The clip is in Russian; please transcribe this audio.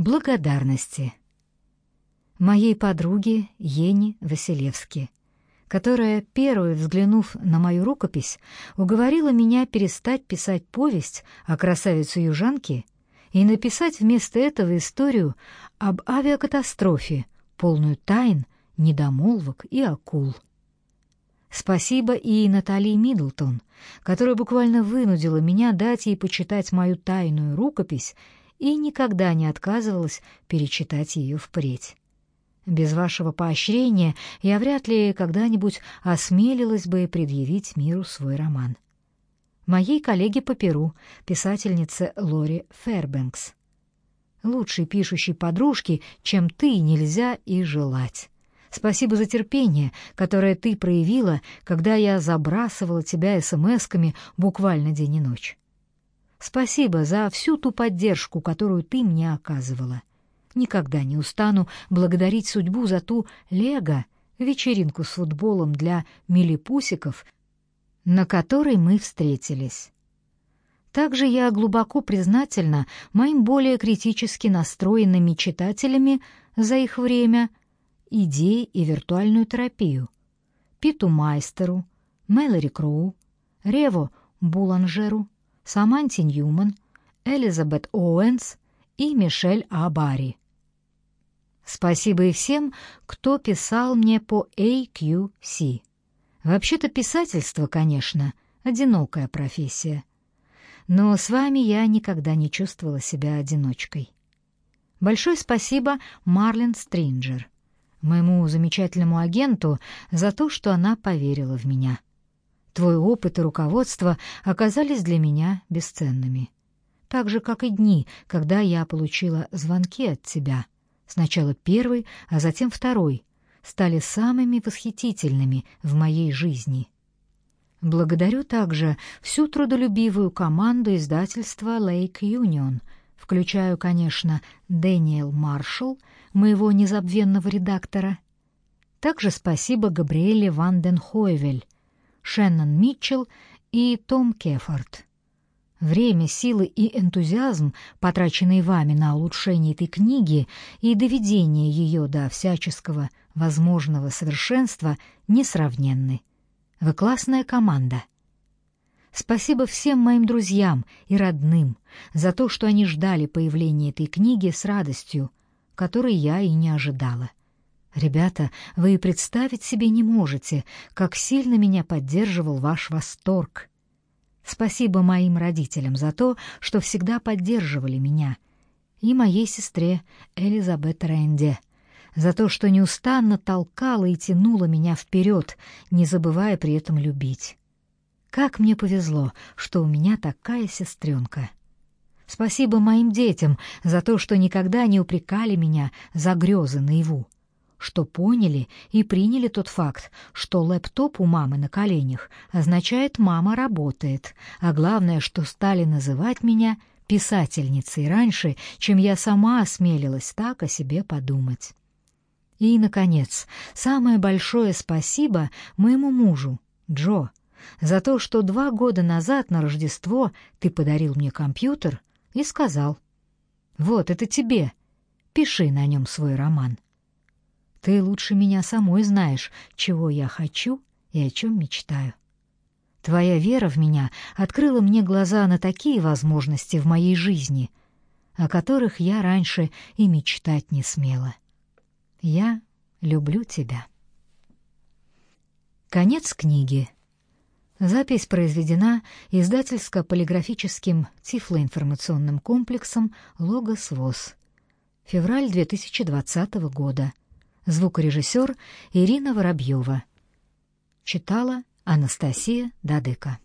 Благодарности. Моей подруге Ене Василевски, которая, первой взглянув на мою рукопись, уговорила меня перестать писать повесть о красавице-южанке и написать вместо этого историю об авиакатастрофе, полную тайн, недомолвок и акул. Спасибо и Натали Миддлтон, которая буквально вынудила меня дать ей почитать мою тайную рукопись и никогда не отказывалась перечитать ее впредь. Без вашего поощрения я вряд ли когда-нибудь осмелилась бы предъявить миру свой роман. Моей коллеге по Перу, писательнице Лори Фербенкс. Лучшей пишущей подружки, чем ты, нельзя и желать. Спасибо за терпение, которое ты проявила, когда я забрасывала тебя смс-ками буквально день и ночь. Спасибо за всю ту поддержку, которую ты мне оказывала. Никогда не устану благодарить судьбу за ту лего, вечеринку с футболом для милипусиков, на которой мы встретились. Также я глубоко признательна моим более критически настроенными читателями за их время, идеи и виртуальную терапию. Питу Майстеру, Мэлори Кроу, Рево Буланжеру, Саманти Ньюман, Элизабет Оуэнс и Мишель Абари. Спасибо и всем, кто писал мне по AQC. Вообще-то писательство, конечно, одинокая профессия. Но с вами я никогда не чувствовала себя одиночкой. Большое спасибо Марлен Стринджер, моему замечательному агенту, за то, что она поверила в меня. Твой опыт и руководство оказались для меня бесценными. Так же, как и дни, когда я получила звонки от тебя. Сначала первый, а затем второй стали самыми восхитительными в моей жизни. Благодарю также всю трудолюбивую команду издательства Lake Union, включая, конечно, Дэниел Маршалл, моего незабвенного редактора. Также спасибо Габриэле Ванденхойвель, Шеннон Митчелл и Том Кефорд. Время, силы и энтузиазм, потраченные вами на улучшение этой книги и доведение ее до всяческого возможного совершенства, несравненны. Вы классная команда. Спасибо всем моим друзьям и родным за то, что они ждали появления этой книги с радостью, которой я и не ожидала. Ребята, вы и представить себе не можете, как сильно меня поддерживал ваш восторг. Спасибо моим родителям за то, что всегда поддерживали меня, и моей сестре Элизабет Рэнде за то, что неустанно толкала и тянула меня вперед, не забывая при этом любить. Как мне повезло, что у меня такая сестренка. Спасибо моим детям за то, что никогда не упрекали меня за грезы наяву что поняли и приняли тот факт, что лэптоп у мамы на коленях означает «мама работает», а главное, что стали называть меня писательницей раньше, чем я сама осмелилась так о себе подумать. И, наконец, самое большое спасибо моему мужу, Джо, за то, что два года назад на Рождество ты подарил мне компьютер и сказал «Вот, это тебе, пиши на нем свой роман». Ты лучше меня самой знаешь, чего я хочу и о чем мечтаю. Твоя вера в меня открыла мне глаза на такие возможности в моей жизни, о которых я раньше и мечтать не смела. Я люблю тебя. Конец книги. Запись произведена издательско-полиграфическим тифлоинформационным комплексом «Логос ВОЗ». Февраль 2020 года. Звукорежиссер Ирина Воробьева. Читала Анастасия Дадыка.